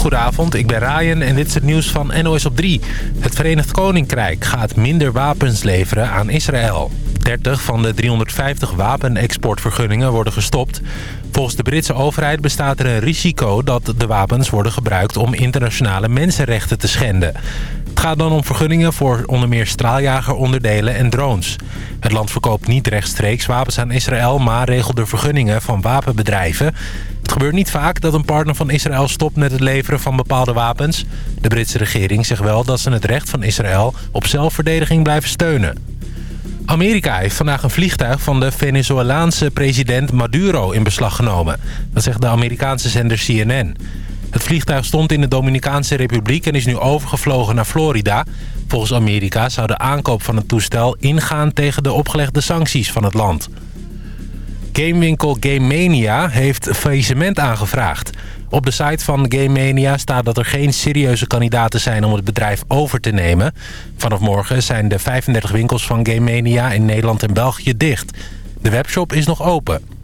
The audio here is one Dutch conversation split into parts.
Goedenavond, ik ben Ryan en dit is het nieuws van NOS op 3. Het Verenigd Koninkrijk gaat minder wapens leveren aan Israël. 30 van de 350 wapenexportvergunningen worden gestopt. Volgens de Britse overheid bestaat er een risico dat de wapens worden gebruikt om internationale mensenrechten te schenden. Het gaat dan om vergunningen voor onder meer straaljageronderdelen en drones. Het land verkoopt niet rechtstreeks wapens aan Israël, maar regelt de vergunningen van wapenbedrijven. Het gebeurt niet vaak dat een partner van Israël stopt met het leveren van bepaalde wapens. De Britse regering zegt wel dat ze het recht van Israël op zelfverdediging blijven steunen. Amerika heeft vandaag een vliegtuig van de Venezolaanse president Maduro in beslag genomen. Dat zegt de Amerikaanse zender CNN. Het vliegtuig stond in de Dominicaanse Republiek en is nu overgevlogen naar Florida. Volgens Amerika zou de aankoop van het toestel ingaan tegen de opgelegde sancties van het land. Gamewinkel Game Mania heeft faillissement aangevraagd. Op de site van Game Mania staat dat er geen serieuze kandidaten zijn om het bedrijf over te nemen. Vanaf morgen zijn de 35 winkels van Game Mania in Nederland en België dicht. De webshop is nog open.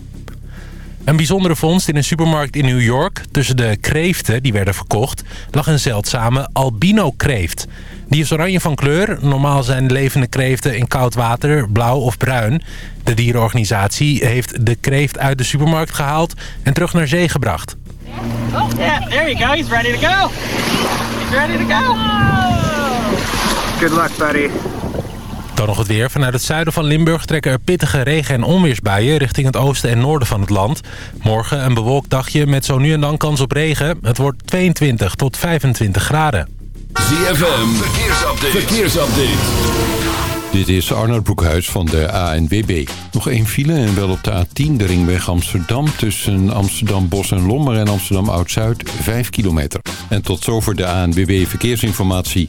Een bijzondere vondst in een supermarkt in New York. Tussen de kreeften die werden verkocht lag een zeldzame albino-kreeft. Die is oranje van kleur. Normaal zijn levende kreeften in koud water, blauw of bruin. De dierenorganisatie heeft de kreeft uit de supermarkt gehaald en terug naar zee gebracht. Oh, yeah, there you go. He's ready to go. He's ready to go. Good luck, buddy. Dan nog het weer. Vanuit het zuiden van Limburg trekken er pittige regen- en onweersbuien richting het oosten en noorden van het land. Morgen een bewolkt dagje met zo nu en dan kans op regen. Het wordt 22 tot 25 graden. ZFM, verkeersupdate. verkeersupdate. Dit is Arnold Broekhuis van de ANWB. Nog één file en wel op de A10, de ringweg Amsterdam... tussen Amsterdam Bos en Lommer en Amsterdam Oud-Zuid, 5 kilometer. En tot zover de ANWB Verkeersinformatie.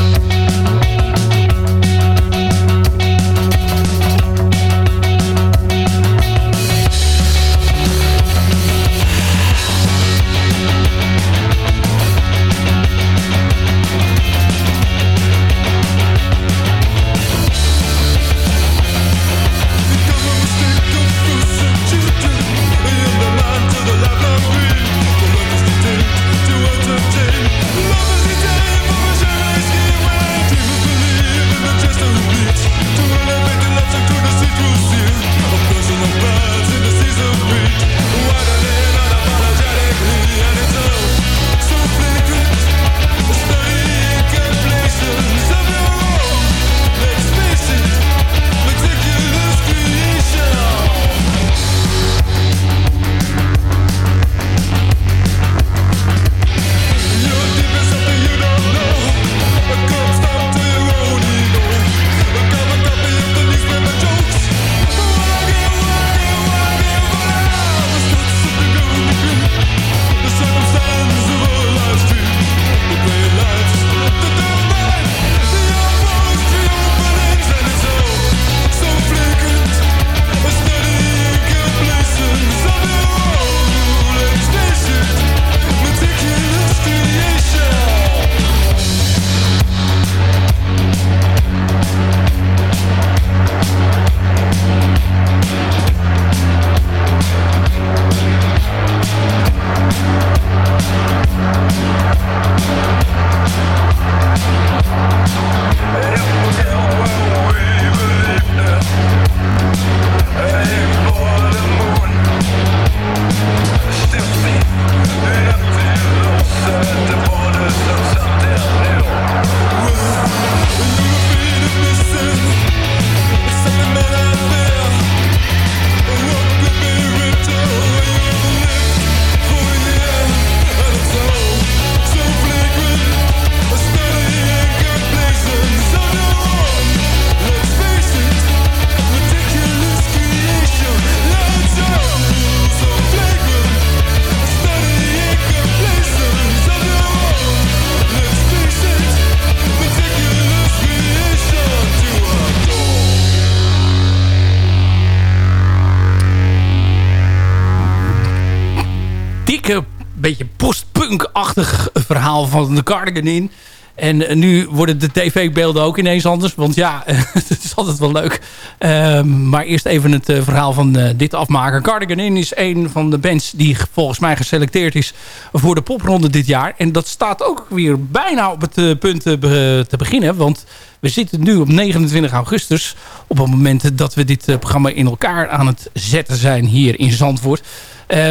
Van de Cardigan in. En eh, nu worden de tv-beelden ook ineens anders. Want ja, het is altijd wel leuk. Ehm, maar eerst even het eh, verhaal van eh, dit afmaken. Cardigan In is een van de bands die volgens mij geselecteerd is voor de popronde dit jaar. En dat staat ook weer bijna op het punt te beginnen. Want we zitten nu op 29 augustus. Op het moment dat we dit programma in elkaar aan het zetten zijn hier in Zandvoort.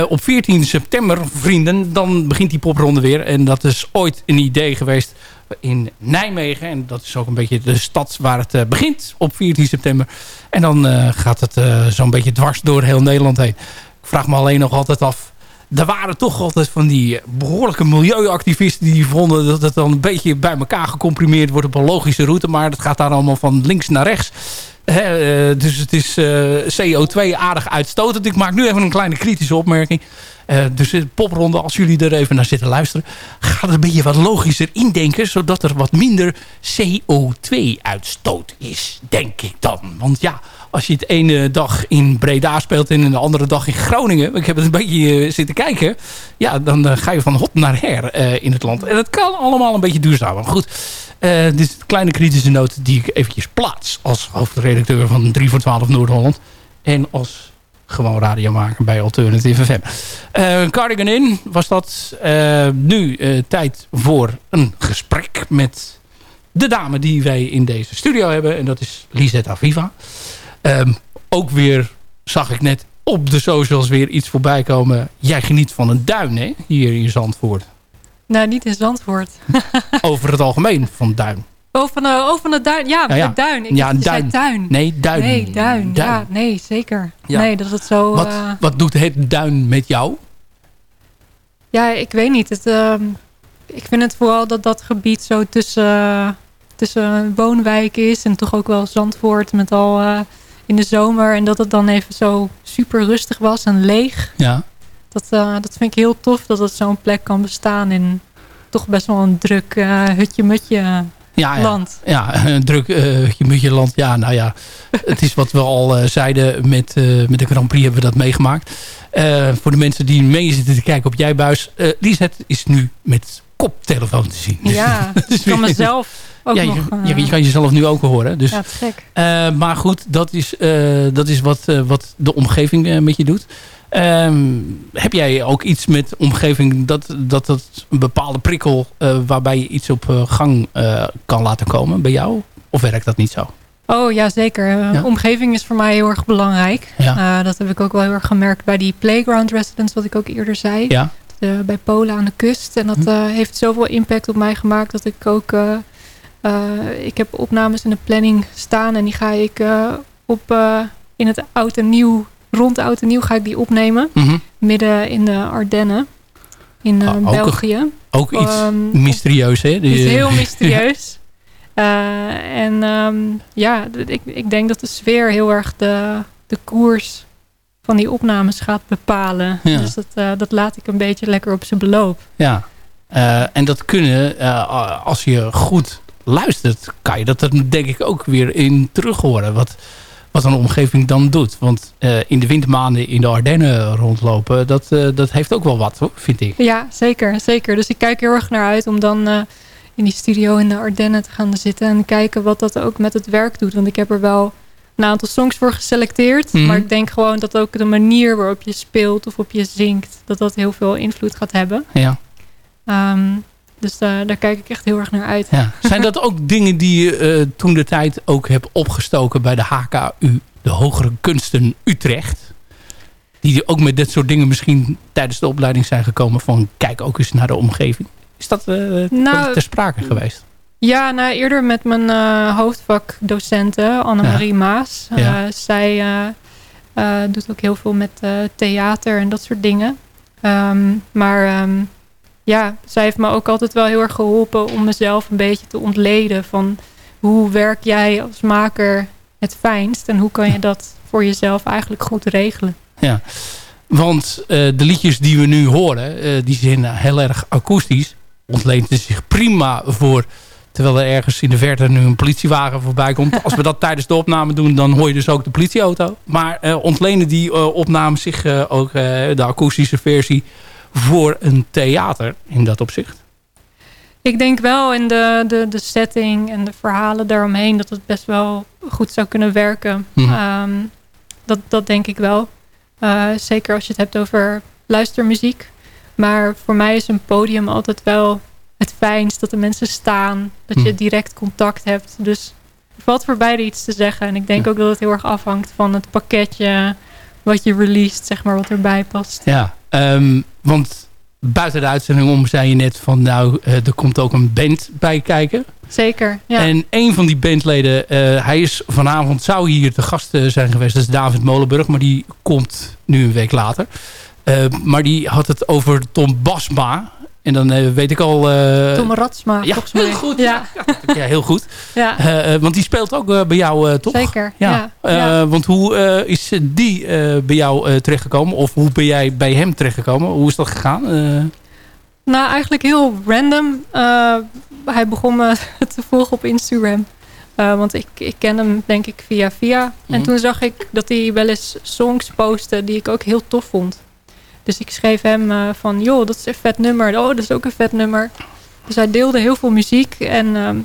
Op 14 september, vrienden, dan begint die popronde weer. En dat is ooit een idee geweest in Nijmegen. En dat is ook een beetje de stad waar het uh, begint op 14 september. En dan uh, gaat het zo'n beetje dwars door heel Nederland heen. Ik vraag me alleen nog altijd af. Er waren toch altijd van die behoorlijke milieuactivisten... die vonden dat het dan een beetje bij elkaar gecomprimeerd wordt... op een logische route. Maar het gaat daar allemaal van links naar rechts. Dus het is CO2 aardig uitstotend. Ik maak nu even een kleine kritische opmerking. Uh, dus de popronde, als jullie er even naar zitten luisteren... gaat het een beetje wat logischer indenken... zodat er wat minder CO2-uitstoot is, denk ik dan. Want ja, als je het ene dag in Breda speelt... en de andere dag in Groningen... ik heb het een beetje uh, zitten kijken... ja, dan uh, ga je van hot naar her in het land. En dat kan allemaal een beetje duurzaam. Maar goed, dit is een kleine kritische noot die ik eventjes plaats... als hoofdredacteur van 3 voor 12 Noord-Holland... en als gewoon radio maken bij Alternative FM. Uh, Cardigan In was dat. Nu tijd voor een gesprek met de dame die wij in deze studio hebben. En dat is Lisette Aviva. Um, ook weer zag ik net op de socials weer iets voorbij komen. Jij geniet van een duin hè? hier in Zandvoort. Nou, niet in Zandvoort. Over het algemeen van duin. Oh, van de, oh, van de duin. Ja, ja, duin. Ik ja, duin. duin. Nee, duin. Nee, duin. Ja, nee, zeker. Nee, dat het zo... Wat, uh... wat doet het duin met jou? Ja, ik weet niet. Het, uh, ik vind het vooral dat dat gebied zo tussen, tussen woonwijken is. En toch ook wel Zandvoort met al uh, in de zomer. En dat het dan even zo super rustig was en leeg. Ja. Dat, uh, dat vind ik heel tof dat het zo'n plek kan bestaan in toch best wel een druk hutje-mutje ja, land. Ja, een druk uh, je land. Ja, nou ja, het is wat we al uh, zeiden met, uh, met de Grand Prix hebben we dat meegemaakt. voor de mensen die mee zitten te kijken op jij buis. Lisette is nu met koptelefoon te zien. Ja, ik kan mezelf ook ja, nog... Je, je, kan jezelf nu ook horen. Dus, ja, gek. maar goed, dat is, dat is wat, wat de omgeving met je doet. Um, heb jij ook iets met omgeving dat dat, dat een bepaalde prikkel uh, waarbij je iets op uh, gang uh, kan laten komen bij jou? Of werkt dat niet zo? Oh ja, zeker. Ja? Omgeving is voor mij heel erg belangrijk. Ja. dat heb ik ook wel heel erg gemerkt bij die playground residence, wat ik ook eerder zei. Ja. bij Polen aan de kust. En dat hm. heeft zoveel impact op mij gemaakt dat ik ook... ik heb opnames in de planning staan en die ga ik op in het oud en nieuw rond de Oud en Nieuw ga ik die opnemen. Mhm. Midden in de Ardennen. In uh, België. Ook iets um, mysterieus, hè? Die, heel mysterieus. en um, ja, ik, ik denk dat de sfeer heel erg de, de koers van die opnames gaat bepalen. Ja. Dus dat, dat laat ik een beetje lekker op zijn beloop. Ja, en dat kunnen, als je goed luistert, kan je dat er denk ik ook weer in terug horen. Wat, wat een omgeving dan doet. Want uh, in de wintermaanden in de Ardennen rondlopen, dat, uh, dat heeft ook wel wat, hoor, vind ik. Ja, zeker, zeker. Dus ik kijk heel erg naar uit om dan uh, in die studio in de Ardennen te gaan zitten en kijken wat dat ook met het werk doet. Want ik heb er wel een aantal songs voor geselecteerd. Mhm. Maar ik denk gewoon dat ook de manier waarop je speelt of op je zingt, dat dat heel veel invloed gaat hebben. Ja. Um, dus daar, daar kijk ik echt heel erg naar uit. Ja. Zijn dat ook dingen die je uh, toen de tijd ook hebt opgestoken bij de HKU, de Hogere Kunsten Utrecht? Die ook met dit soort dingen misschien tijdens de opleiding zijn gekomen van kijk ook eens naar de omgeving. Is dat uh, nou, ter sprake geweest? Ja, nou, eerder met mijn uh, hoofdvakdocenten, Annemarie ja. Maas. Ja. Zij doet ook heel veel met theater en dat soort dingen. Um, maar um, ja, zij heeft me ook altijd wel heel erg geholpen om mezelf een beetje te ontleden van hoe werk jij als maker het fijnst en hoe kan je dat voor jezelf eigenlijk goed regelen. Ja, want uh, de liedjes die we nu horen, uh, die zijn heel erg akoestisch. Ontleent het zich prima voor, terwijl er ergens in de verte nu een politiewagen voorbij komt. Als we dat tijdens de opname doen, dan hoor je dus ook de politieauto. Maar uh, ontlenen die opnames zich ook, de akoestische versie voor een theater in dat opzicht? Ik denk wel in de, de, de setting en de verhalen daaromheen... dat het best wel goed zou kunnen werken. Mhm. Ehm, dat, dat denk ik wel. Eh, zeker als je het hebt over luistermuziek. Maar voor mij is een podium altijd wel het fijnst. Dat de mensen staan. Dat je Mhm. direct contact hebt. Dus er valt voor beide iets te zeggen. En ik denk ook dat het heel erg afhangt van het pakketje... wat je released, zeg maar, wat erbij past. Ja, ehm, want buiten de uitzending om zei je net van... nou, eh, er komt ook een band bij kijken. Zeker, ja. En een van die bandleden, eh, hij is vanavond, zou hier te gast eh, zijn geweest. Dat is David Molenburg, maar die komt nu een week later. Maar die had het over Tom Basma. En dan eh, weet ik al... eh, Tom Ratsma, ja, volgens mij. heel goed. Ja, ja, heel goed. ja. Eh, eh, want die speelt ook eh, bij jou, eh, toch? zeker. Ja. Eh. Want hoe eh, is die eh, bij jou eh, terechtgekomen? Of hoe ben jij bij hem terechtgekomen? Hoe is dat gegaan? Eh, Nou, eigenlijk heel random. Eh, hij begon me te volgen op Instagram. Eh, want ik, ik ken hem denk ik via via. Mhm. En toen zag ik dat hij wel eens songs postte die ik ook heel tof vond. Dus ik schreef hem eh, van, joh, dat is een vet nummer. Oh, dat is ook een vet nummer. Dus hij deelde heel veel muziek. En ehm,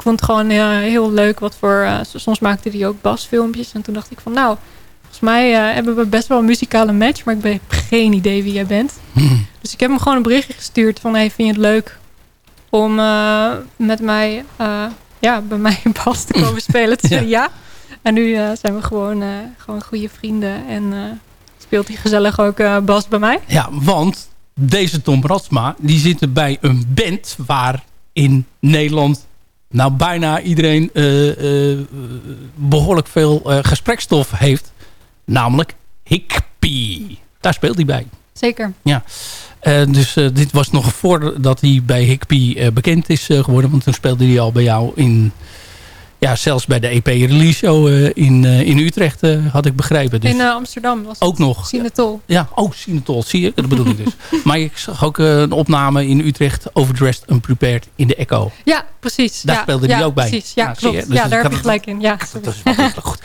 ik vond het gewoon eh, heel leuk wat voor... eh, soms maakte hij ook basfilmpjes. En toen dacht ik van, nou, volgens mij eh, hebben we best wel een muzikale match. Maar ik heb geen idee wie jij bent. Dus ik heb hem gewoon een berichtje gestuurd van... Hey, vind je het leuk om met mij... ja, bij mij in bas te komen spelen? Toen zei hij ja. En nu zijn we gewoon, gewoon goede vrienden. En speelt hij gezellig ook eh, bas bij mij. Ja, want deze Tom Ratsma, die zit bij een band waar in Nederland nou bijna iedereen eh, eh, behoorlijk veel gesprekstof heeft. Namelijk Hikpie. Daar speelt hij bij. Zeker. Eh, dus dit was nog voordat hij bij eh, bekend is geworden. Want toen speelde hij al bij jou in... Ja, zelfs bij de EP-release show eh, in, eh, in Utrecht eh, had ik begrepen. Dus In Amsterdam was het. ook nog. Sinatol. Ja, oh, Sinatol, zie je? Dat bedoel ik dus. maar ik zag ook een opname in Utrecht, Overdressed Unprepared in de Echo. Ja, precies. Daar ja, speelde die ja, ook bij. Precies, ja, klopt. Dus ja, ik daar heb je het- gelijk in. Ja. Dat is goed.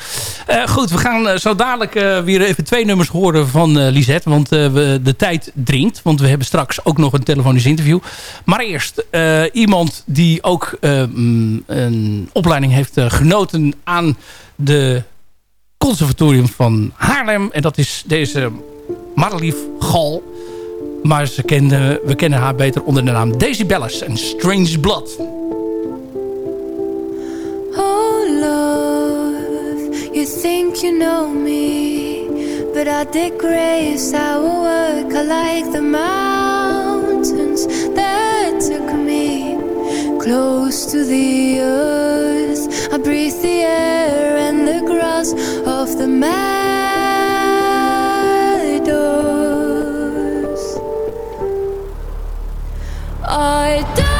Eh, goed, we gaan zo dadelijk weer even twee nummers horen van eh Lisette. Want we, de tijd dringt. Want we hebben straks ook nog een telefonisch interview. Maar eerst iemand die ook mm, een opleiding heeft eh, genoten aan de conservatorium van Haarlem. En dat is deze Marlief Gal. Maar ze kende, we kennen haar beter onder de naam Daisy Bellis en Strange Blood. Oh, love, you think you know me, but I digress our work. I like the mountains that took me close to the earth. I breathe the air and the grass of the meadows. I dance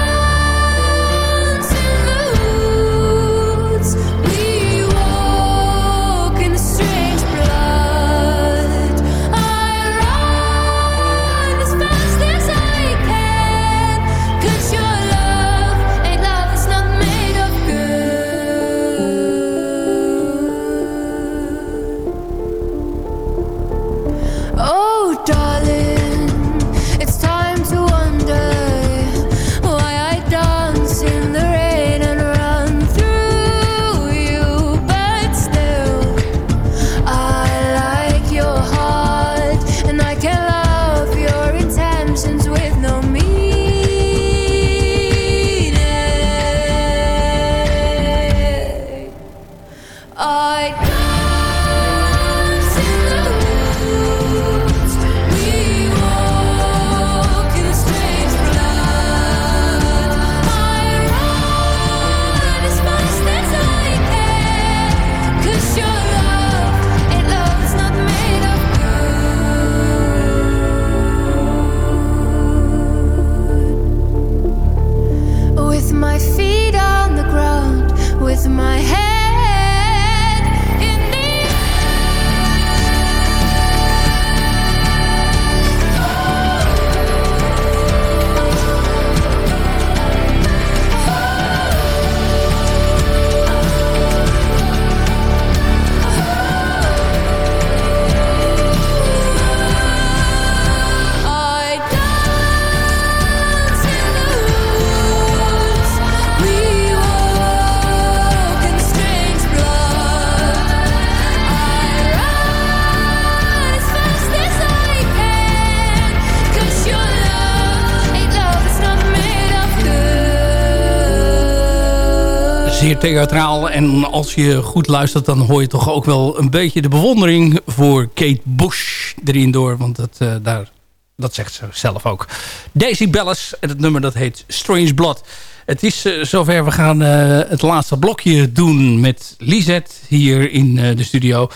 theatraal. En als je goed luistert, dan hoor je toch ook wel een beetje de bewondering voor Kate Bush erin door. Want dat, uh, daar, dat zegt ze zelf ook. Daisy Bellis en het nummer dat heet Strange Blood. Het is uh, zover, we gaan uh, het laatste blokje doen met Lisette hier in de studio.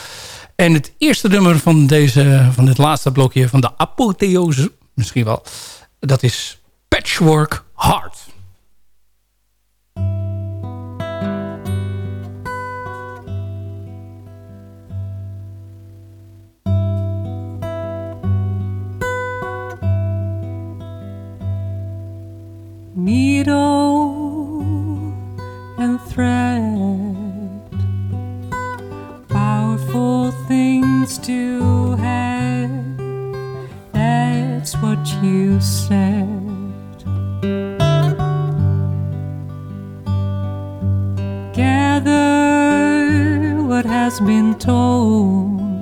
En het eerste nummer van, deze, van dit laatste blokje van de apotheose, misschien wel, dat is Patchwork Heart. Needle and thread. Powerful things to have that's what you said. Gather what has been told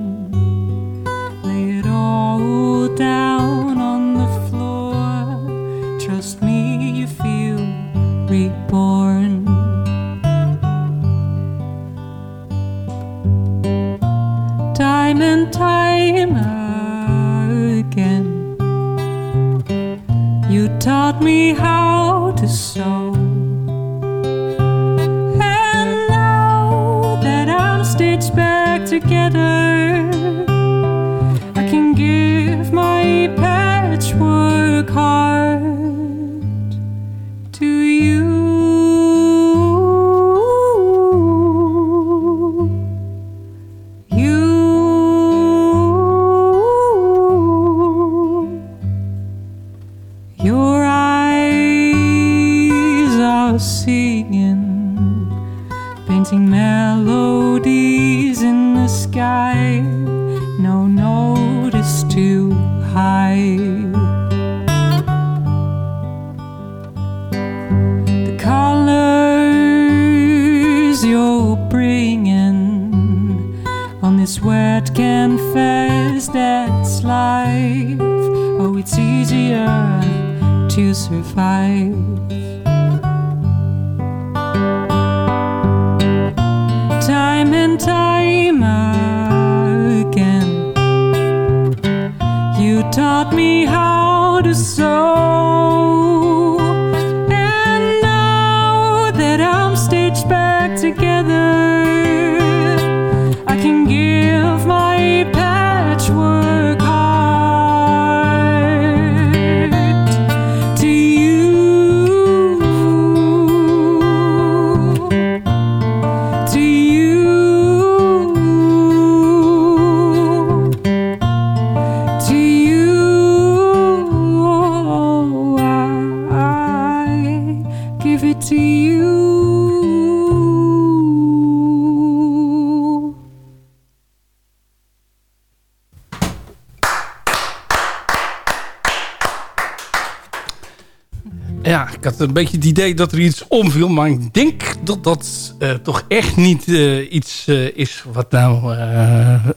een beetje het idee dat er iets omviel. Maar ik denk dat dat uh, toch echt niet uh, iets uh, is wat nou...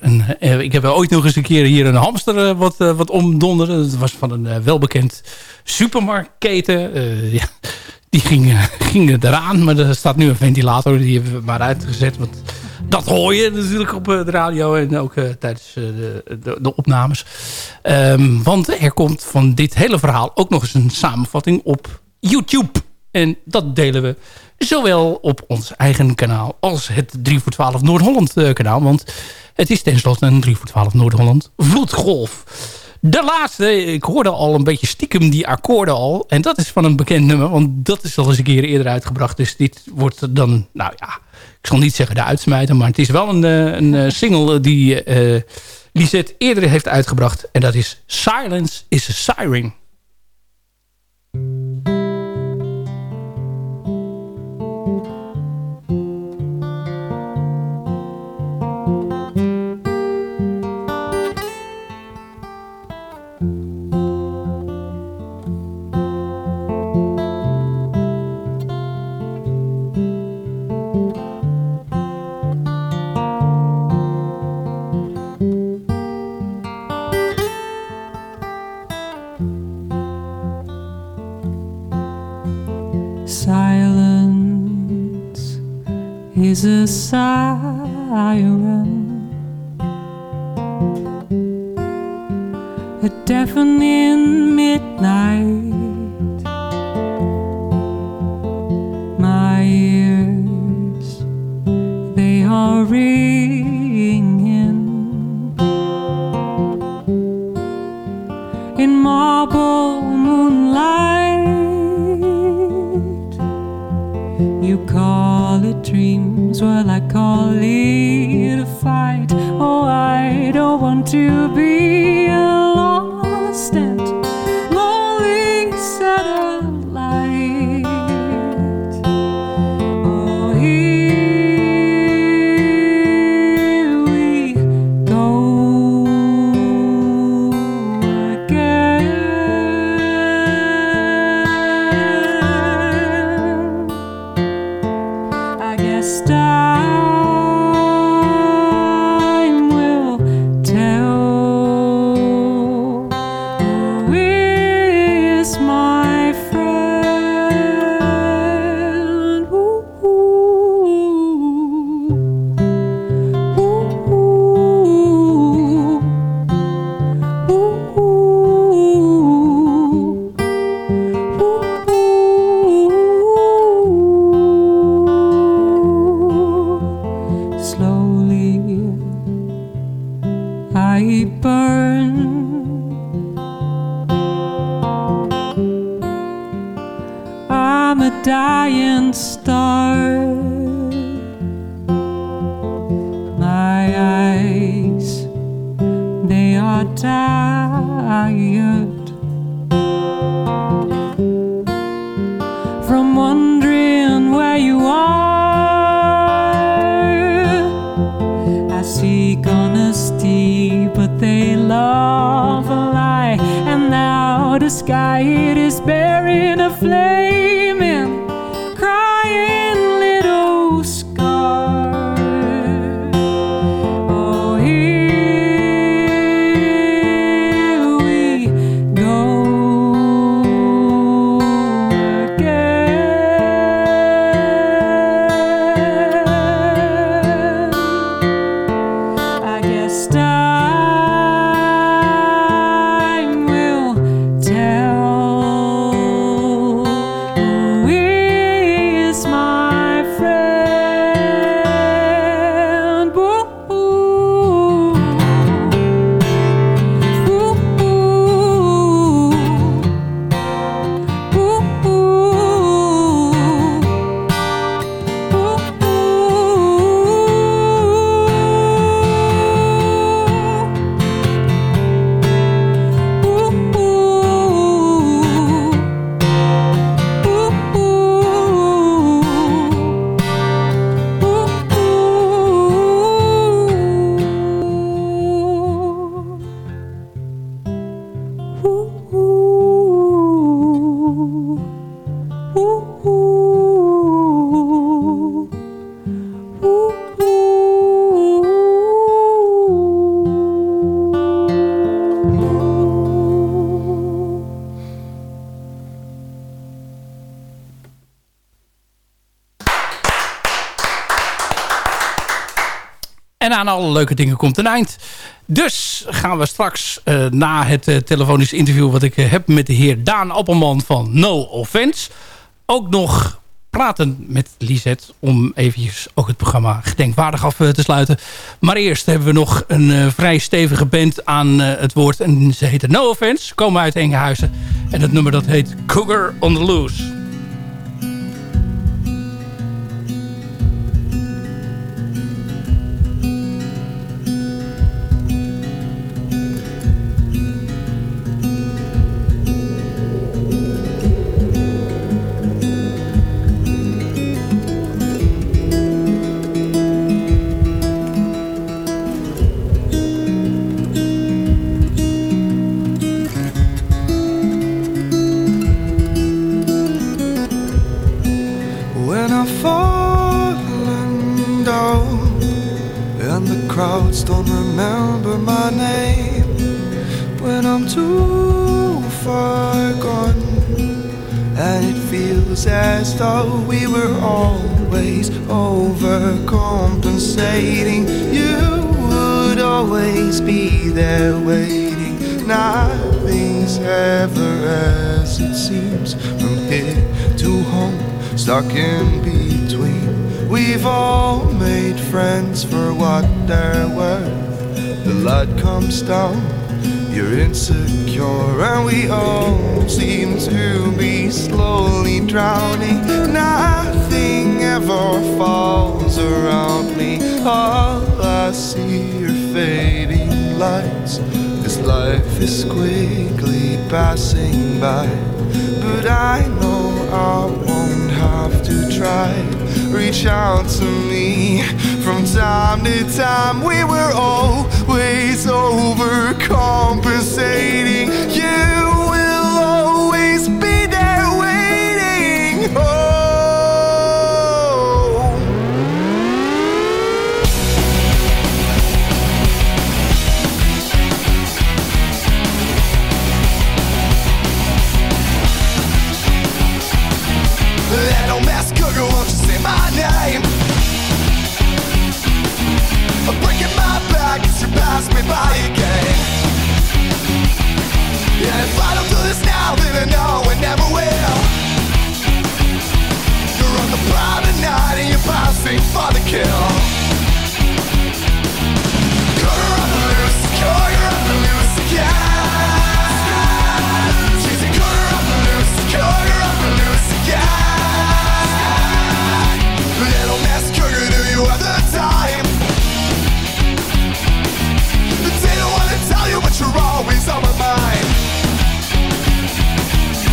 een, ik heb ooit nog eens een keer hier een hamster wat, wat omdonderde. Dat was van een welbekend supermarktketen. ja, die ging, ging eraan. Maar er staat nu een ventilator. Die hebben we maar uitgezet. Want dat hoor je natuurlijk op de radio. En ook tijdens de, de, de, opnames. Um, want er komt van dit hele verhaal ook nog eens een samenvatting op YouTube. En dat delen we zowel op ons eigen kanaal als het 3 voor 12 Noord-Holland eh, kanaal. Want het is tenslotte een 3 voor 12 Noord-Holland vloedgolf. De laatste, ik hoorde al een beetje stiekem die akkoorden al. En dat is van een bekend nummer, want dat is al eens een keer eerder uitgebracht. Dus dit wordt dan, nou ja, ik zal niet zeggen de uitsmijter. Maar het is wel een, eh, een eh, single die uh, eerder heeft uitgebracht. En dat is Silence is a Siren. Is a siren. A deafening midnight. I'm a dying star. My eyes, they are tired En aan alle leuke dingen komt een eind. Dus gaan we straks eh, na het uh, telefonisch interview... wat ik uh, heb met de heer Daan Appelman van No Offense... ook nog praten met Lisette... om eventjes ook het programma gedenkwaardig af te sluiten. Maar eerst hebben we nog een vrij stevige band aan het woord. En ze heten No Offense, komen uit Engehuizen. En het nummer dat heet Cougar on the Loose. Stuck in between. We've all made friends for what they're worth. The light comes down, you're insecure, and we all seem to be slowly drowning. Nothing ever falls around me. All I see are fading lights. Life is quickly passing by, but I know I won't have to try. Reach out to me from time to time. We were always overcompensating. You pass me by again. Yeah, if I don't do this now, then I know never will. You're on the and you're passing for the kill. Always on my mind.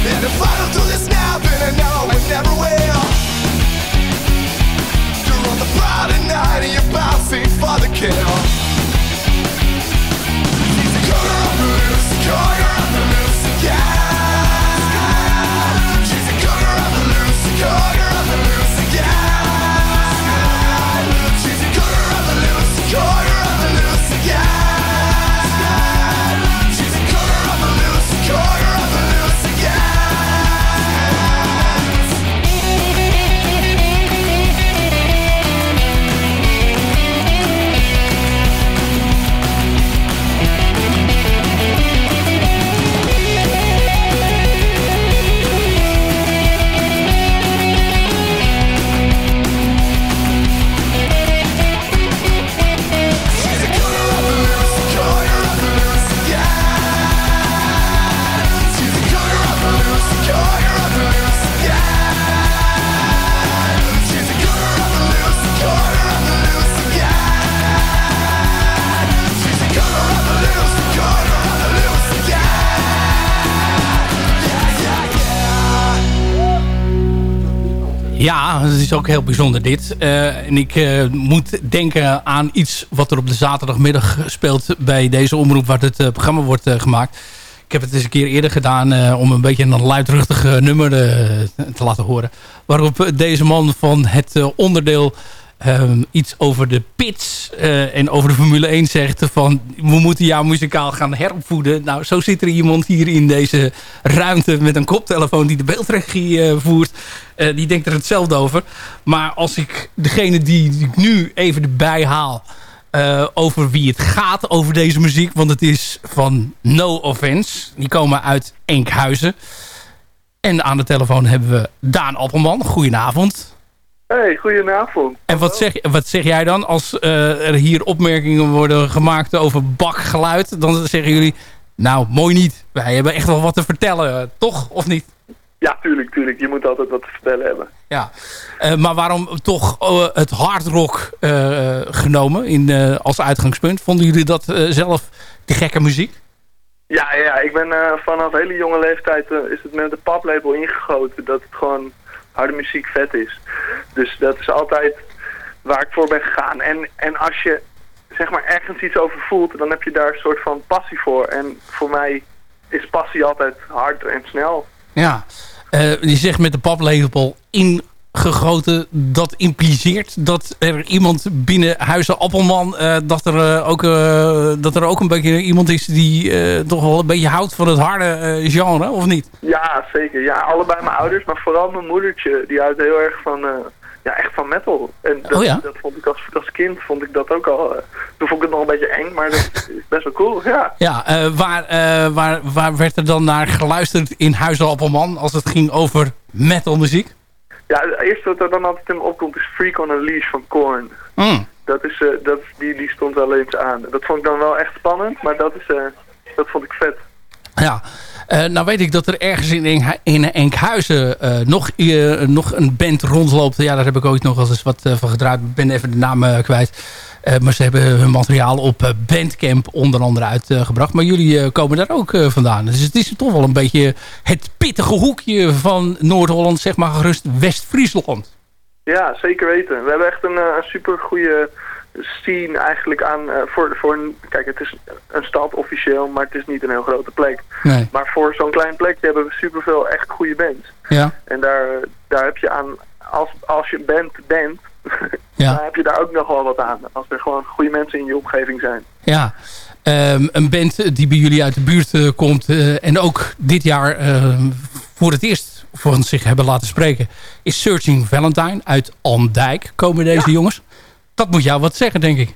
And if I don't do this now, then I know I never will. You're on the proud night and you're bouncing for the kill. She's a cougar on the loose, cougar on the loose is ook heel bijzonder dit. Eh, en ik eh, moet denken aan iets wat er op de zaterdagmiddag speelt bij deze omroep waar dit eh, programma wordt gemaakt. Ik heb het eens een keer eerder gedaan om een beetje een luidruchtig nummer te laten horen. Waarop deze man van het onderdeel ehm, iets over de pits eh, en over de Formule 1 zegt van we moeten jou muzikaal gaan heropvoeden. Nou, zo zit er iemand hier in deze ruimte met een koptelefoon die de beeldregie eh, voert. Eh, die denkt er hetzelfde over. Maar als ik degene die ik nu even erbij haal over wie het gaat over deze muziek. Want het is van No Offense. Die komen uit Enkhuizen. En aan de telefoon hebben we Daan Appelman. Goedenavond. Hey, goedenavond. En wat zeg, wat zeg jij dan als eh, er hier opmerkingen worden gemaakt over bakgeluid? Dan zeggen jullie, nou mooi niet. Wij hebben echt wel wat te vertellen, toch? Of niet? Ja, tuurlijk, tuurlijk. Je moet altijd wat te vertellen hebben. Ja, Eh, maar waarom toch eh, het hardrock genomen in, als uitgangspunt? Vonden jullie dat zelf de gekke muziek? Ja, ja, ik ben vanaf hele jonge leeftijd is het met de paplabel ingegoten dat het gewoon harde muziek vet is. Dus dat is altijd waar ik voor ben gegaan. En, en als je zeg maar ergens iets over voelt, dan heb je daar een soort van passie voor. En voor mij is passie altijd hard en snel. Ja, Eh, je zegt met de paplepel gegoten. Dat impliceert dat er iemand binnen Huizen Appelman... eh, dat, er, eh, ook, eh, dat er ook een beetje iemand is die toch wel een beetje houdt van het harde genre, of niet? Ja, zeker. Ja, allebei mijn ouders, maar vooral mijn moedertje. Die houdt heel erg van, ja, echt van metal. En dat, Oh ja? dat vond ik als, als kind, vond ik dat ook al. toen vond ik het nog een beetje eng, maar dat is best wel cool, ja. Ja, waar, waar, waar werd er dan naar geluisterd in Huizen Appelman... als het ging over metalmuziek? Ja, het eerste wat er dan altijd in me opkomt is Freak on a Leash van Korn. Mm. Dat is, eh, dat, die, die stond wel eens aan. Dat vond ik dan wel echt spannend, maar dat, is, eh, dat vond ik vet. Ja, Eh, nou weet ik dat er ergens in, Enk- in Enkhuizen nog, nog een band rondloopt. Ja, daar heb ik ooit nog wel eens wat van gedraaid. Ik ben even de naam kwijt. Eh, maar ze hebben hun materiaal op eh, Bandcamp onder andere uitgebracht. maar jullie eh, komen daar ook vandaan. Dus het is toch wel een beetje het pittige hoekje van Noord-Holland. Zeg maar gerust West-Friesland. Ja, zeker weten. We hebben echt een, een super goede scene eigenlijk aan voor, voor een, kijk het is een stad officieel, maar het is niet een heel grote plek. Nee. Maar voor zo'n klein plekje hebben we superveel echt goede bands. Ja. En daar, daar heb je aan, als, als je band bent, Ja. dan heb je daar ook nog wel wat aan. Als er gewoon goede mensen in je omgeving zijn. Ja, Ehm, een band die bij jullie uit de buurt eh, komt eh, en ook dit jaar eh, voor het eerst voor zich hebben laten spreken, is Searching Valentine uit Andijk. Komen deze jongens? Dat moet jou wat zeggen, denk ik.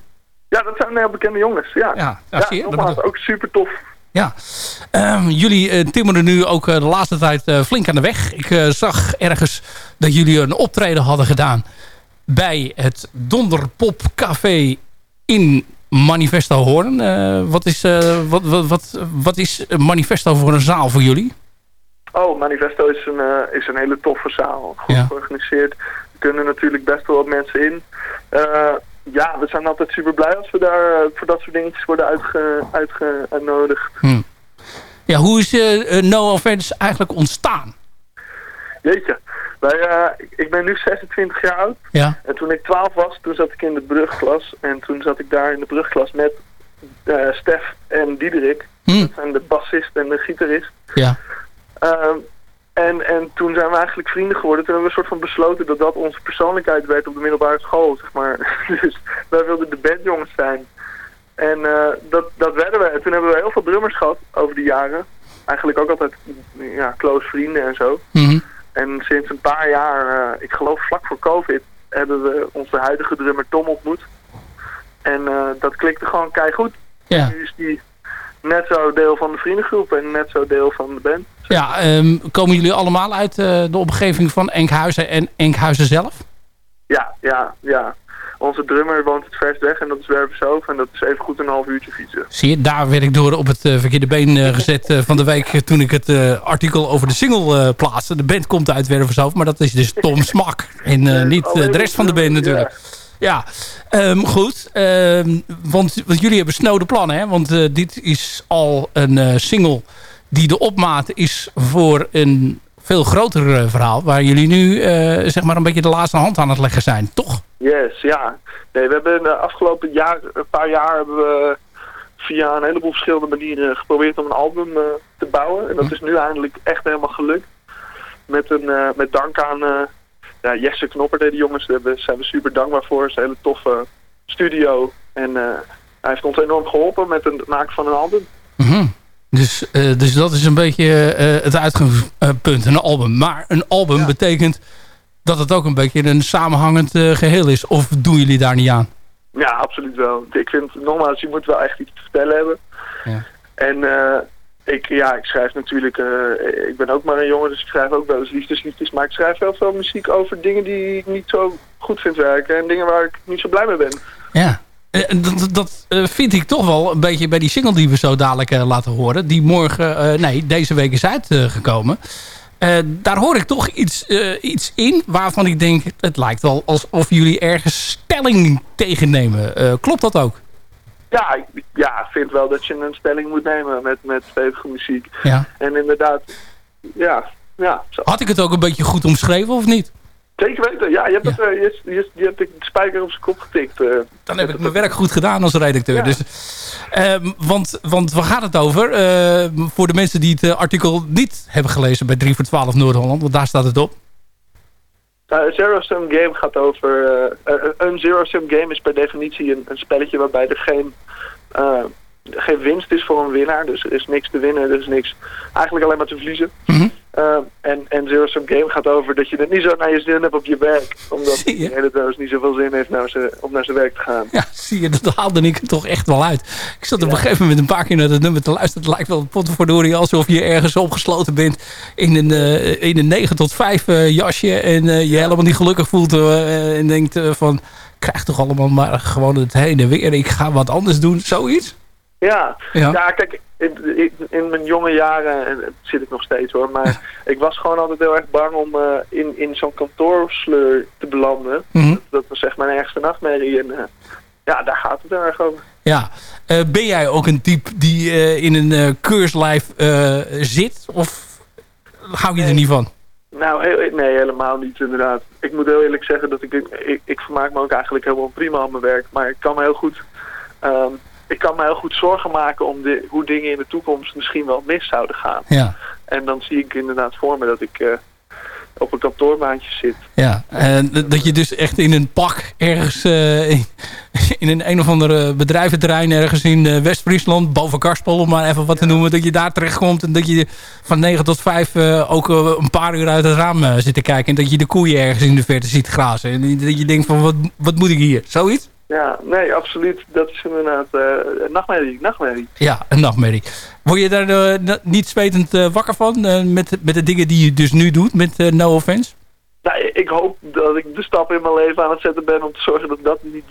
Ja, dat zijn heel bekende jongens. Ja, ja, zie je, dat bedoel ook super tof. Ja, Ehm, jullie eh, timmeren nu ook de laatste tijd flink aan de weg. Ik zag ergens dat jullie een optreden hadden gedaan bij het Donderpop Café in Manifesto Hoorn. Eh, wat, is, eh, wat, wat, wat, wat is Manifesto voor een zaal voor jullie? Oh, Manifesto is een, eh, is een hele toffe zaal. Goed Ja. georganiseerd. Er kunnen natuurlijk best wel wat mensen in. Ja, we zijn altijd super blij als we daar voor dat soort dingetjes worden uitge, uitgenodigd. Hm. Ja, hoe is No Offense eigenlijk ontstaan? Jeetje, wij, eh, ik- ben nu 26 jaar oud. Ja. En toen ik 12 was, toen zat ik in de brugklas. En toen zat ik daar in de brugklas met eh, Stef en Diederik. Hm. Dat zijn de bassist en de gitarist. Ja. Ehm, en, en toen zijn we eigenlijk vrienden geworden. Toen hebben we een soort van besloten dat dat onze persoonlijkheid werd op de middelbare school, zeg maar. dus wij wilden de bandjongens zijn. En eh, dat, dat werden we. En toen hebben we heel veel drummers gehad over de jaren. Eigenlijk ook altijd ja, close vrienden en zo. Mhm. En sinds een paar jaar, eh, ik geloof vlak voor COVID, hebben we onze huidige drummer Tom ontmoet. En eh, dat klikte gewoon keigoed. Ja. Nu is die net zo deel van de vriendengroep en net zo deel van de band. Ja, ehm, komen jullie allemaal uit eh, de omgeving van Enkhuizen en Enkhuizen zelf? Ja, ja, ja. Onze drummer woont het verst weg en dat is Wervershoofd. En dat is even goed een half uurtje fietsen. Zie je, daar werd ik door op het eh, verkeerde been eh, gezet eh, van de week... toen ik het artikel over de single plaatste. De band komt uit Wervershoofd, maar dat is dus Tom Smak. En niet eh, de rest van de band natuurlijk. Ja, Ehm, goed. Ehm, want, want jullie hebben snode plannen, hè? Want dit is al een single die de opmaat is voor een veel groter verhaal... waar jullie nu zeg maar een beetje de laatste hand aan het leggen zijn, toch? Yes, ja. Nee, we hebben de afgelopen jaar, een paar jaar hebben we via een heleboel verschillende manieren geprobeerd om een album eh, te bouwen. En dat is nu eindelijk echt helemaal gelukt. Met, een, eh, met dank aan eh, ja, Jesse Knopper, de jongens, daar zijn we super dankbaar voor. Het is een hele toffe studio. En eh, hij heeft ons enorm geholpen met het maken van een album. Mhm. Dus, eh, dus dat is een beetje eh, het uitgangspunt, een album. Maar een album betekent dat het ook een beetje een samenhangend eh, geheel is. Of doen jullie daar niet aan? Ja, absoluut wel. Ik vind, nogmaals, je moet wel echt iets te vertellen hebben. Ja. En eh, ik, ja, ik schrijf natuurlijk, eh, ik ben ook maar een jongen, dus ik schrijf ook wel eens liefdesliedjes. Maar ik schrijf heel veel muziek over dingen die ik niet zo goed vind werken. En dingen waar ik niet zo blij mee ben. Ja. Dat dat- vind ik toch wel een beetje bij die single die we zo dadelijk laten horen. Die morgen, nee, deze week is uitgekomen. Eh, daar hoor ik toch iets, eh, iets in waarvan ik denk... het lijkt wel alsof jullie ergens stelling tegennemen. Eh, klopt dat ook? Ja, ik ja, vind wel dat je een stelling moet nemen met, met stevige muziek. Ja. En inderdaad, ja, ja. Zo. Had ik het ook een beetje goed omschreven of niet? Zeker weten. Ja, je hebt, Het, eh, je, je, je hebt de spijker op zijn kop getikt. eh. Dan heb ik mijn werk goed gedaan als redacteur. Ja. Dus, ehm, want, want waar gaat het over? Eh, voor de mensen die het eh, artikel niet hebben gelezen bij 3 voor 12 Noord-Holland. Want daar staat het op. Uh, zero Sum Game gaat over... een Zero Sum Game is per definitie een, een spelletje waarbij er geen, geen winst is voor een winnaar. Dus er is niks te winnen, er is niks... Eigenlijk alleen maar te verliezen. Eh, en, en Zero Sum Game gaat over dat je het niet zo naar je zin hebt op je werk. Omdat de hele doos niet zoveel zin heeft naar ze, om naar zijn werk te gaan. Ja, zie je, dat haalde ik er toch echt wel uit. Ik zat op een gegeven moment een paar keer naar het nummer te luisteren. Het lijkt wel potverdorie alsof je ergens opgesloten bent in een, in een 9 tot 5 eh, jasje. En eh, je helemaal niet gelukkig voelt en denkt van... Krijg toch allemaal maar gewoon het heen en weer. Ik ga wat anders doen, zoiets. Ja, Ja. ja. kijk, in, in, in mijn jonge jaren, en dat zit ik nog steeds hoor, maar ik was gewoon altijd heel erg bang om eh, in, in zo'n kantoorsleur te belanden. Mhm. dat, dat was echt mijn ergste nachtmerrie en eh, ja, daar gaat het heel erg over. Ja. Eh, ben jij ook een type die in een keurslijf zit? Of hou je er niet van? Nou, heel, nee, helemaal niet inderdaad. Ik moet heel eerlijk zeggen dat ik, ik, ik vermaak me ook eigenlijk helemaal prima aan mijn werk, maar ik kan me heel goed... ehm, ik kan me heel goed zorgen maken om de, hoe dingen in de toekomst misschien wel mis zouden gaan. Ja. En dan zie ik inderdaad voor me dat ik eh, op een kantoorbaantje zit. Ja, en dat je dus echt in een pak ergens eh, in, in een een of andere bedrijventerrein ergens in eh, West-Friesland, boven Karspel om maar even wat te noemen, dat je daar terechtkomt en dat je van 9 tot 5 eh, ook een paar uur uit het raam zit te kijken en dat je de koeien ergens in de verte ziet grazen en dat je denkt van wat, wat moet ik hier? Zoiets? Ja, nee, absoluut. Dat is inderdaad eh nachtmerrie, nachtmerrie. Ja, een nachtmerrie. Word je daar eh, niet spetend eh, wakker van met, met de dingen die je dus nu doet met No Offense? Nou, ik hoop dat ik de stap in mijn leven aan het zetten ben om te zorgen dat dat niet,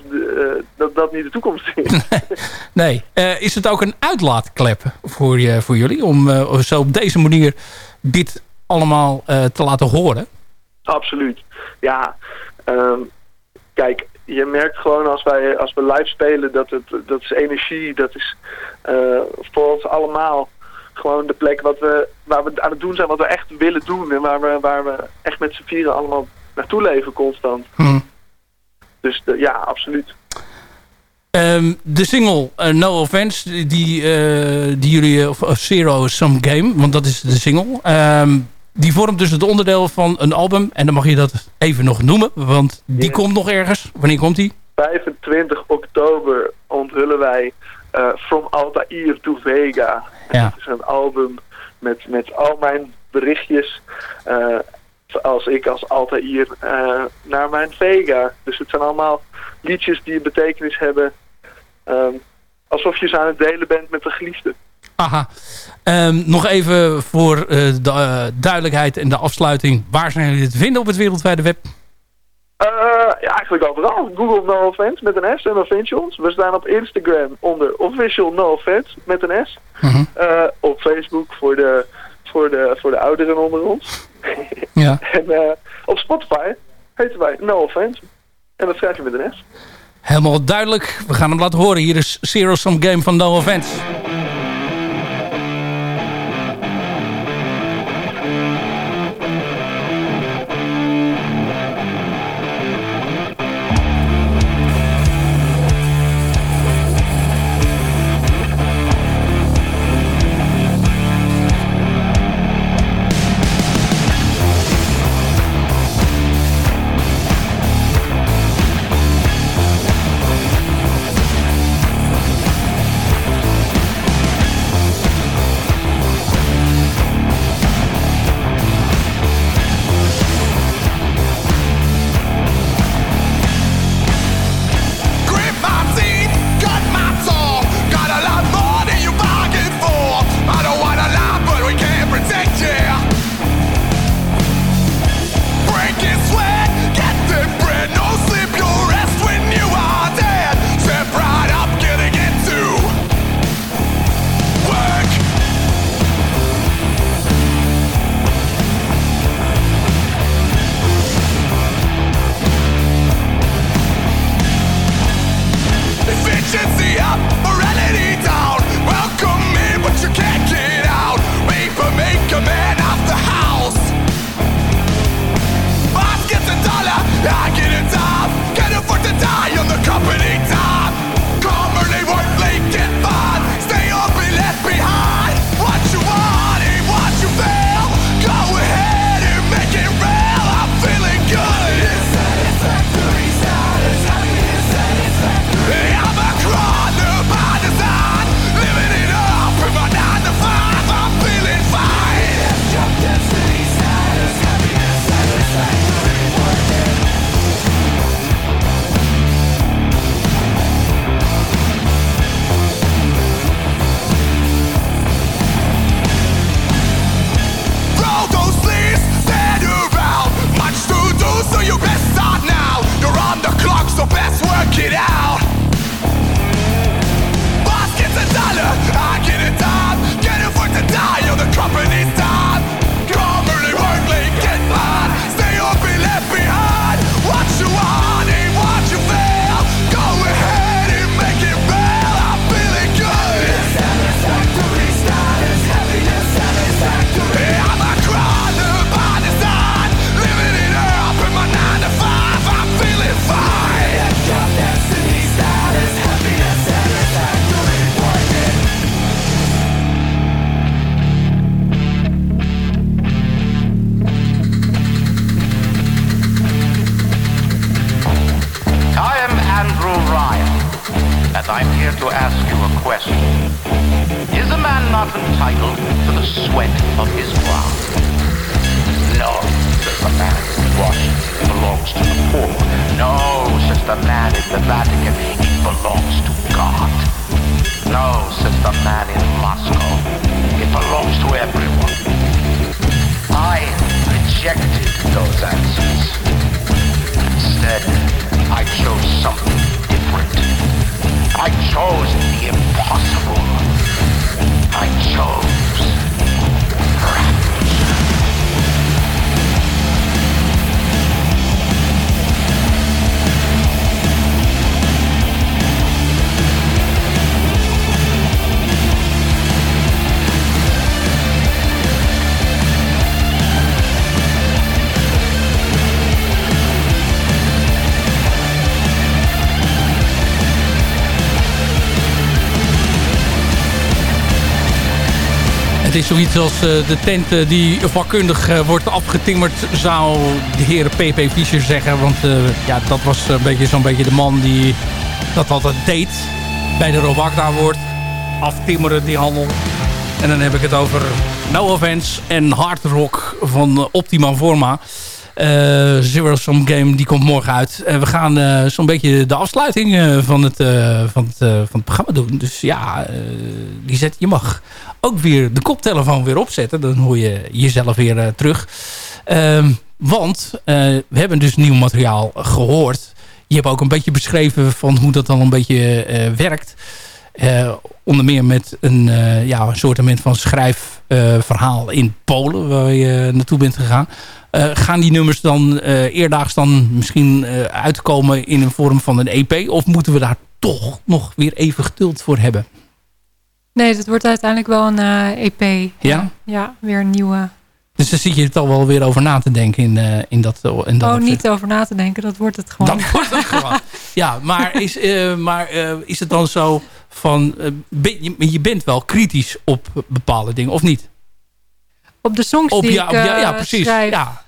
dat, dat niet de toekomst is. Nee. Is het ook een uitlaatklep voor, je, voor jullie? Om zo op deze manier dit allemaal te laten horen? Absoluut. Ja, ehm, kijk, je merkt gewoon als wij, als we live spelen dat het dat is energie, dat is eh, voor ons allemaal gewoon de plek wat we, waar we aan het doen zijn, wat we echt willen doen en waar we, waar we echt met z'n vieren allemaal naartoe leven constant. Hm. Dus de- ja, absoluut. Ehm, de single eh, No Offense, die, eh, die jullie, of of Zero Sum Game, want dat is de single. ehm, die vormt dus het onderdeel van een album. En dan mag je dat even nog noemen, want die komt nog ergens. Wanneer komt die? 25 oktober onthullen wij eh, From Altair to Vega. Ja. Het is een album met, met al mijn berichtjes eh, als ik als Altair eh, naar mijn Vega. Dus het zijn allemaal liedjes die een betekenis hebben. ehm, alsof je ze aan het delen bent met een geliefde. Aha. Ehm, nog even voor eh, de eh, duidelijkheid en de afsluiting. Waar zijn jullie te vinden op het wereldwijde web? Eh, ja, eigenlijk overal. Google No Offense met een S en dan vind je ons. We staan op Instagram onder Official No Offense met een S. Eh, op Facebook voor de, voor, de, voor de ouderen onder ons. Ja. en op Spotify heten wij No Offense. En dat schrijf je met een S. Helemaal duidelijk. We gaan hem laten horen. Hier is Zero Sum Game van No Offense. Zoiets als eh, de tent eh, die vakkundig eh, wordt afgetimmerd, zou de heer P.P. Fischer zeggen. Want ja, dat was een beetje zo'n beetje de man die dat altijd deed bij de Robacta wordt. Aftimmeren die handel. En dan heb ik het over No Offense en Hard Rock van Optima Forma. Zero Sum Game, die komt morgen uit. we gaan zo'n beetje de afsluiting van, het, van, het, van het programma doen. Dus ja, zet je mag ook weer de koptelefoon weer opzetten. Dan hoor je jezelf weer uh, terug. Um, want uh, we hebben dus nieuw materiaal gehoord. Je hebt ook een beetje beschreven van hoe dat dan een beetje uh, werkt. onder meer met een, ja, een soort van schrijfverhaal in Polen... waar je naartoe bent gegaan. gaan die nummers dan eerdaags dan misschien uitkomen in een vorm van een EP? Of moeten we daar toch nog weer even geduld voor hebben? Nee, het wordt uiteindelijk wel een EP. Eh, e ja? Ja, weer een nieuwe. Dus daar zit je het al wel weer over na te denken in, uh, in dat... In dat oh, niet over na te denken, dat wordt het gewoon. Dat wordt het gewoon. ja, maar, is, uh, maar uh, is het dan zo van... Ben, je, je, bent wel kritisch op bepaalde dingen, of niet? Op de songs op, die ja, ik ja, ja, precies. Schrijf. Ja.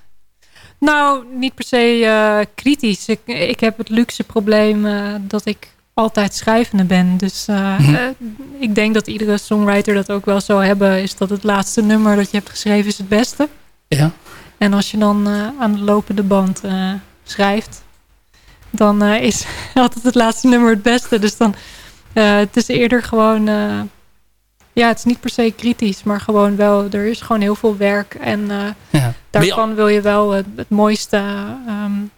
Nou, niet per se kritisch. Ik, ik heb het luxe probleem dat ik altijd schrijvende ben. Dus uh, mm ik denk dat iedere songwriter dat ook wel zou hebben. Is dat het laatste nummer dat je hebt geschreven is het beste. Ja. En als je dan uh, aan de lopende band schrijft. Dan is altijd het laatste nummer het beste. Dus dan het is eerder gewoon... ja, het is niet per se kritisch. Maar gewoon wel... Er is gewoon heel veel werk. En ja. daarvan wil je wel het, het mooiste... Um,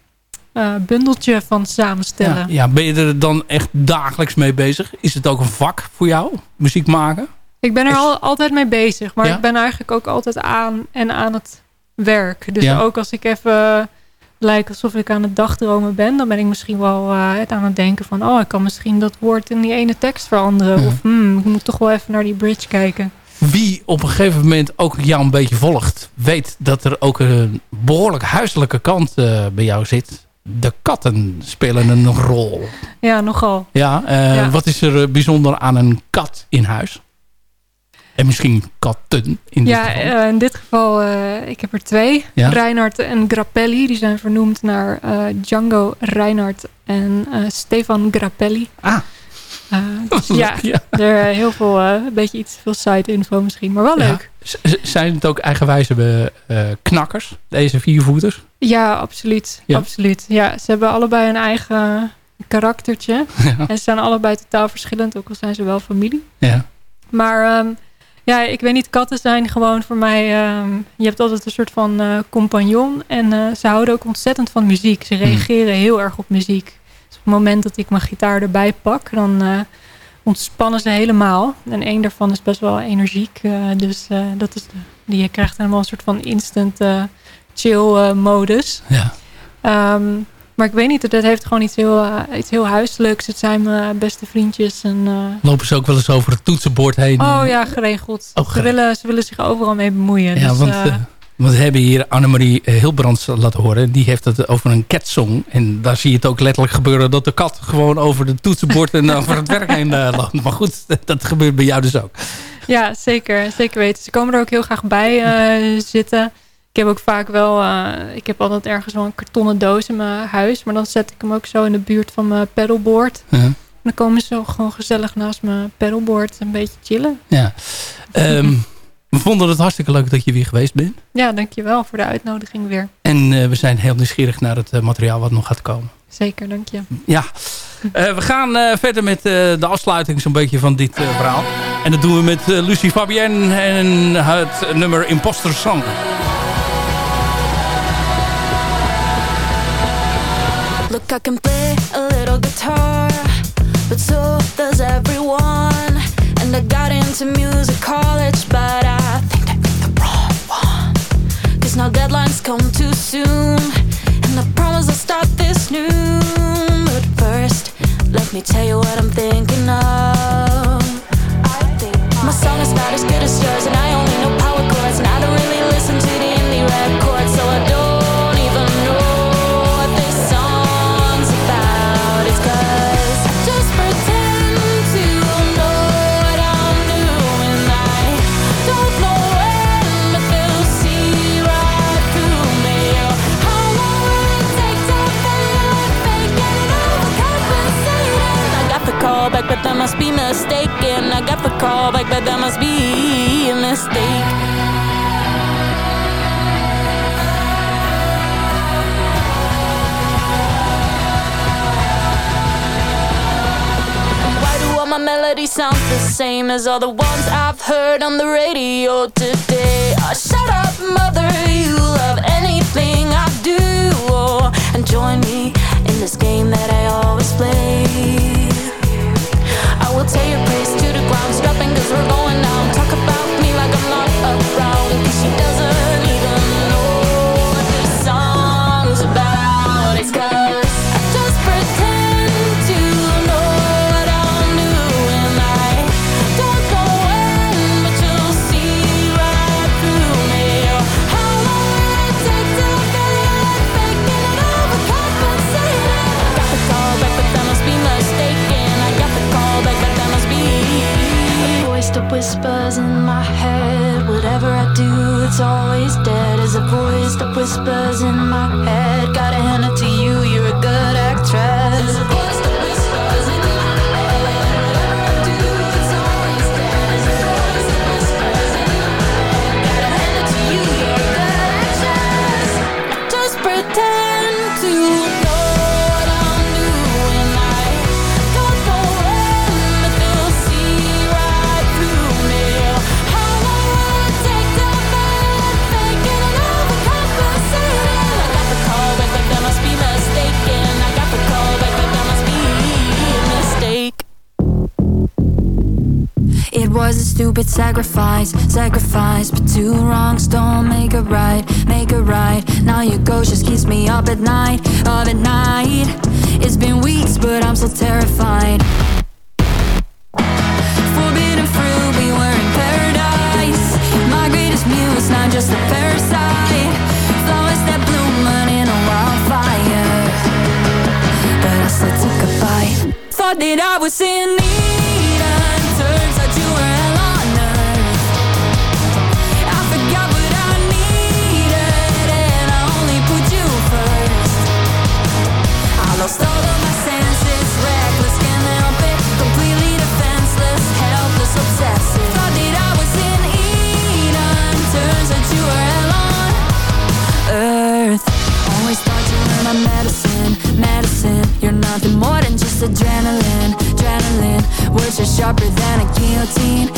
uh, bundeltje van samenstellen. Ja, ja, ben je er dan echt dagelijks mee bezig? Is het ook een vak voor jou, muziek maken? Ik ben er al, altijd mee bezig. Maar ik ben eigenlijk ook altijd aan en aan het werk. Dus ook als ik even lijkt alsof ik aan het dagdromen ben... dan ben ik misschien wel uh, aan het denken van... oh, ik kan misschien dat woord in die ene tekst veranderen. Of hmm, ik moet toch wel even naar die bridge kijken. Wie op een gegeven moment ook jou een beetje volgt... weet dat er ook een behoorlijk huiselijke kant uh, bij jou zit de katten spelen een rol. Ja, nogal. Ja, uh, wat is er eh, bijzonder aan een kat in huis? En misschien katten in dit ja, geval? Ja, uh, in dit geval, uh, ik heb er twee. Ja? Reinhard en Grappelli. Die zijn vernoemd naar Django Reinhard en Stefan Grappelli. Ah. Dus ja, ja, er heel veel, een beetje iets veel site info misschien, maar wel leuk. Zijn het ook eigenwijze knakkers, deze viervoeters? Ja, absoluut. Ja? absoluut. Ja, ze hebben allebei een eigen karaktertje. En ze zijn allebei totaal verschillend, ook al zijn ze wel familie. Ja. Maar um, ja, ik weet niet, katten zijn gewoon voor mij... Um, je hebt altijd een soort van uh, compagnon. En uh, ze houden ook ontzettend van muziek. Ze reageren hmm. heel erg op muziek. Dus op het moment dat ik mijn gitaar erbij pak... dan uh, ontspannen ze helemaal. En één daarvan is best wel energiek. dus dat is, die je krijgt helemaal een soort van instant chill uh, modus. Ja. Um, maar ik weet niet, dat heeft gewoon iets heel, uh, iets heel huiselijks. Het zijn mijn beste vriendjes. En, uh... Lopen ze ook wel eens over het toetsenbord heen? Oh ja, geregeld. Oh, ze, willen, ze willen zich overal mee bemoeien. Ja, dus, want, want we hebben hier Annemarie Hilbrands laten horen. Die heeft het over een catsong. En daar zie je het ook letterlijk gebeuren dat de kat gewoon over het toetsenbord en over het werk heen loopt. Maar goed, dat gebeurt bij jou dus ook. Ja, zeker. Zeker weten. Ze komen er ook heel graag bij zitten. Ik heb ook vaak wel, uh, ik heb altijd ergens wel een kartonnen doos in mijn huis. Maar dan zet ik hem ook zo in de buurt van mijn pedalboard. Dan komen ze gewoon gezellig naast mijn paddleboard een beetje chillen. Ja. Ehm, we vonden het hartstikke leuk dat je weer geweest bent. Ja, dankjewel voor de uitnodiging weer. En eh, we zijn heel nieuwsgierig naar het eh, materiaal wat nog gaat komen. Zeker, dank je. Ja. Eh, we gaan eh, verder met eh, de afsluiting zo'n beetje van dit eh, verhaal. En dat doen we met eh, Lucie Fabienne en het nummer Imposter Song. Look, I can play a little guitar, but so does everyone. And I got into music college, but I think I picked the wrong one. Cause now deadlines come too soon, and I promise I'll start this noon. But first, let me tell you what I'm thinking of. My song is not as good as yours, and I only know must be mistaken. I got the call back, but that must be a mistake. Why do all my melodies sound the same as all the ones I've heard on the radio today? Oh, shut up, mother, you love anything I do. Oh, and join me in this game that I always play. I will tear your praise to the ground, stopping cause we're sacrifice, sacrifice, but two wrongs don't make a right, make a right. Now your ghost just keeps me up at night, up at night. It's been weeks, but I'm still terrified. Sharper than a guillotine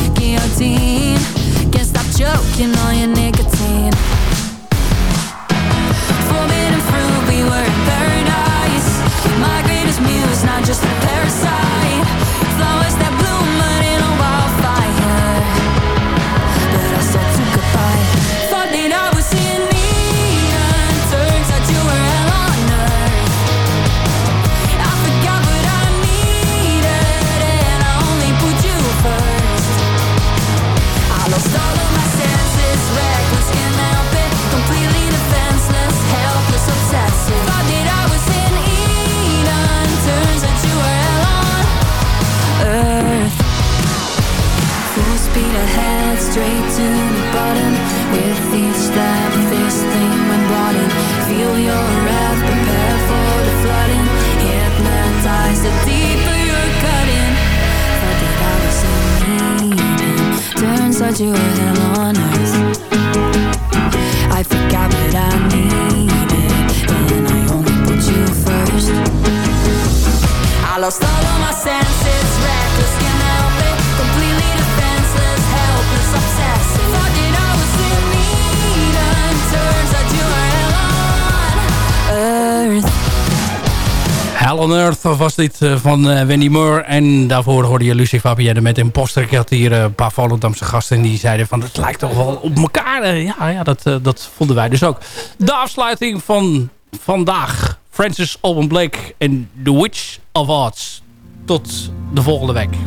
dit eh, van eh, Wendy Moore. En daarvoor hoorde je Lucie Fabienne met Imposter. Ik had hier eh, een paar Volendamse gasten en die zeiden van... het lijkt toch wel op elkaar. Ja, ja dat, dat vonden wij dus ook. De afsluiting van vandaag. Francis Alban Blake en The Witch of Arts. Tot de volgende week.